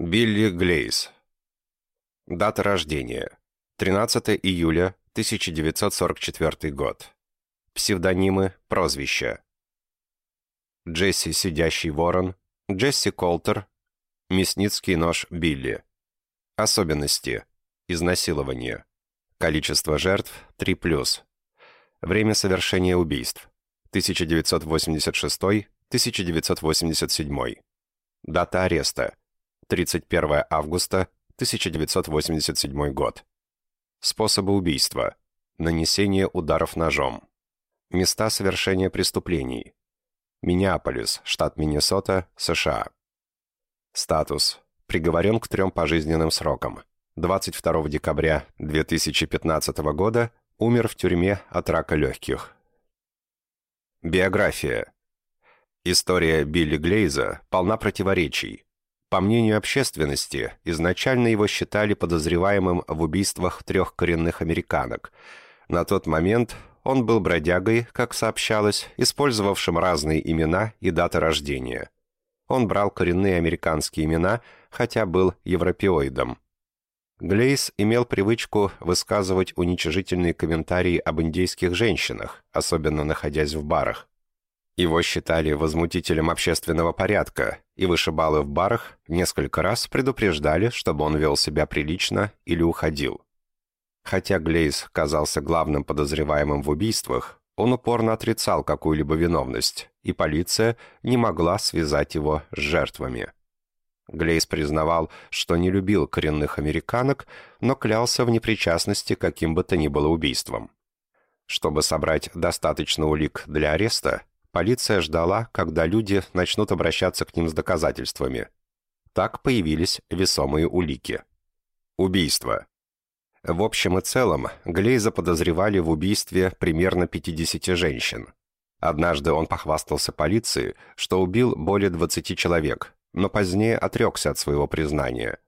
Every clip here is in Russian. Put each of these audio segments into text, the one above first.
Билли Глейс. Дата рождения. 13 июля 1944 год. Псевдонимы, прозвища. Джесси Сидящий Ворон, Джесси Колтер, Мясницкий нож Билли. Особенности. Изнасилование. Количество жертв 3+. Время совершения убийств. 1986-1987. Дата ареста. 31 августа 1987 год. Способы убийства. Нанесение ударов ножом. Места совершения преступлений. Миннеаполис, штат Миннесота, США. Статус. Приговорен к трем пожизненным срокам. 22 декабря 2015 года умер в тюрьме от рака легких. Биография. История Билли Глейза полна противоречий. По мнению общественности, изначально его считали подозреваемым в убийствах трех коренных американок. На тот момент он был бродягой, как сообщалось, использовавшим разные имена и даты рождения. Он брал коренные американские имена, хотя был европеоидом. Глейс имел привычку высказывать уничижительные комментарии об индейских женщинах, особенно находясь в барах. Его считали возмутителем общественного порядка, и вышибалы в барах несколько раз предупреждали, чтобы он вел себя прилично или уходил. Хотя Глейс казался главным подозреваемым в убийствах, он упорно отрицал какую-либо виновность, и полиция не могла связать его с жертвами. Глейс признавал, что не любил коренных американок, но клялся в непричастности каким бы то ни было убийством. Чтобы собрать достаточно улик для ареста, Полиция ждала, когда люди начнут обращаться к ним с доказательствами. Так появились весомые улики. Убийство. В общем и целом, Глейза подозревали в убийстве примерно 50 женщин. Однажды он похвастался полиции, что убил более 20 человек, но позднее отрекся от своего признания.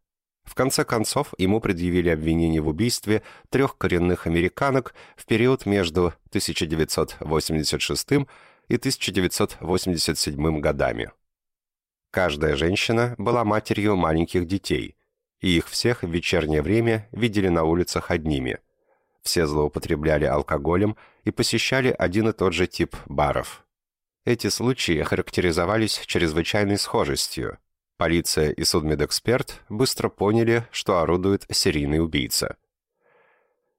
В конце концов, ему предъявили обвинение в убийстве трех коренных американок в период между 1986 и 1987 годами. Каждая женщина была матерью маленьких детей, и их всех в вечернее время видели на улицах одними. Все злоупотребляли алкоголем и посещали один и тот же тип баров. Эти случаи характеризовались чрезвычайной схожестью. Полиция и судмедэксперт быстро поняли, что орудует серийный убийца.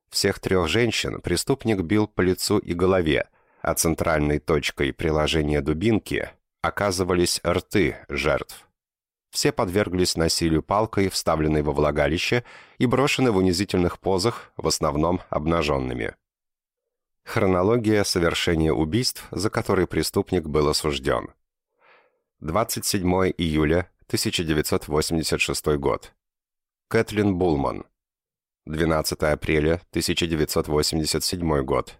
Всех трех женщин преступник бил по лицу и голове, а центральной точкой приложения дубинки оказывались рты жертв. Все подверглись насилию палкой, вставленной во влагалище, и брошены в унизительных позах, в основном обнаженными. Хронология совершения убийств, за которые преступник был осужден. 27 июля 1986 год. Кэтлин Булман. 12 апреля 1987 год.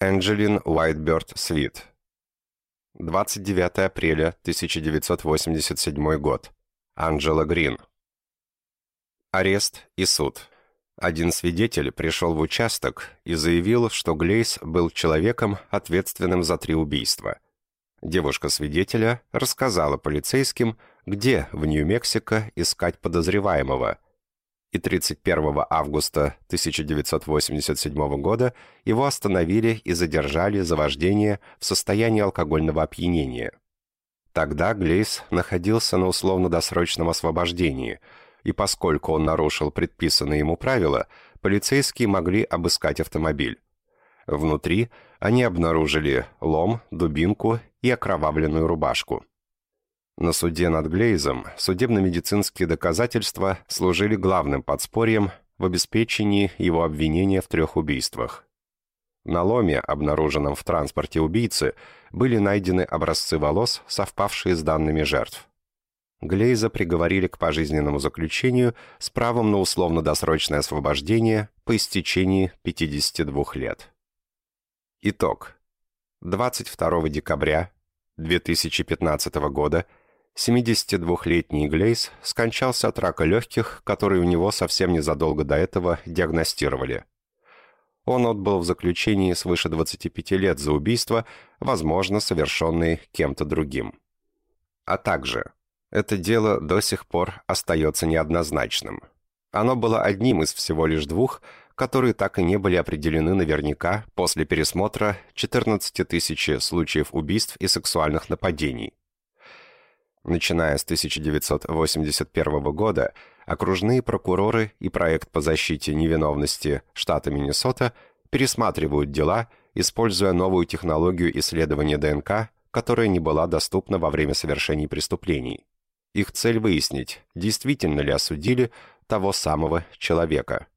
Энджелин Уайтберт Свит. 29 апреля 1987 год. Анджела Грин. Арест и суд. Один свидетель пришел в участок и заявил, что Глейс был человеком, ответственным за три убийства. Девушка-свидетеля рассказала полицейским, где в Нью-Мексико искать подозреваемого, и 31 августа 1987 года его остановили и задержали за вождение в состоянии алкогольного опьянения. Тогда Глейс находился на условно-досрочном освобождении, и поскольку он нарушил предписанные ему правила, полицейские могли обыскать автомобиль. Внутри они обнаружили лом, дубинку и окровавленную рубашку. На суде над Глейзом судебно-медицинские доказательства служили главным подспорьем в обеспечении его обвинения в трех убийствах. На ломе, обнаруженном в транспорте убийцы, были найдены образцы волос, совпавшие с данными жертв. Глейза приговорили к пожизненному заключению с правом на условно-досрочное освобождение по истечении 52 лет. Итог. 22 декабря 2015 года – 72-летний Глейс скончался от рака легких, который у него совсем незадолго до этого диагностировали. Он отбыл в заключении свыше 25 лет за убийство, возможно, совершенные кем-то другим. А также это дело до сих пор остается неоднозначным. Оно было одним из всего лишь двух, которые так и не были определены наверняка после пересмотра 14 тысяч случаев убийств и сексуальных нападений. Начиная с 1981 года, окружные прокуроры и проект по защите невиновности штата Миннесота пересматривают дела, используя новую технологию исследования ДНК, которая не была доступна во время совершений преступлений. Их цель выяснить, действительно ли осудили того самого человека –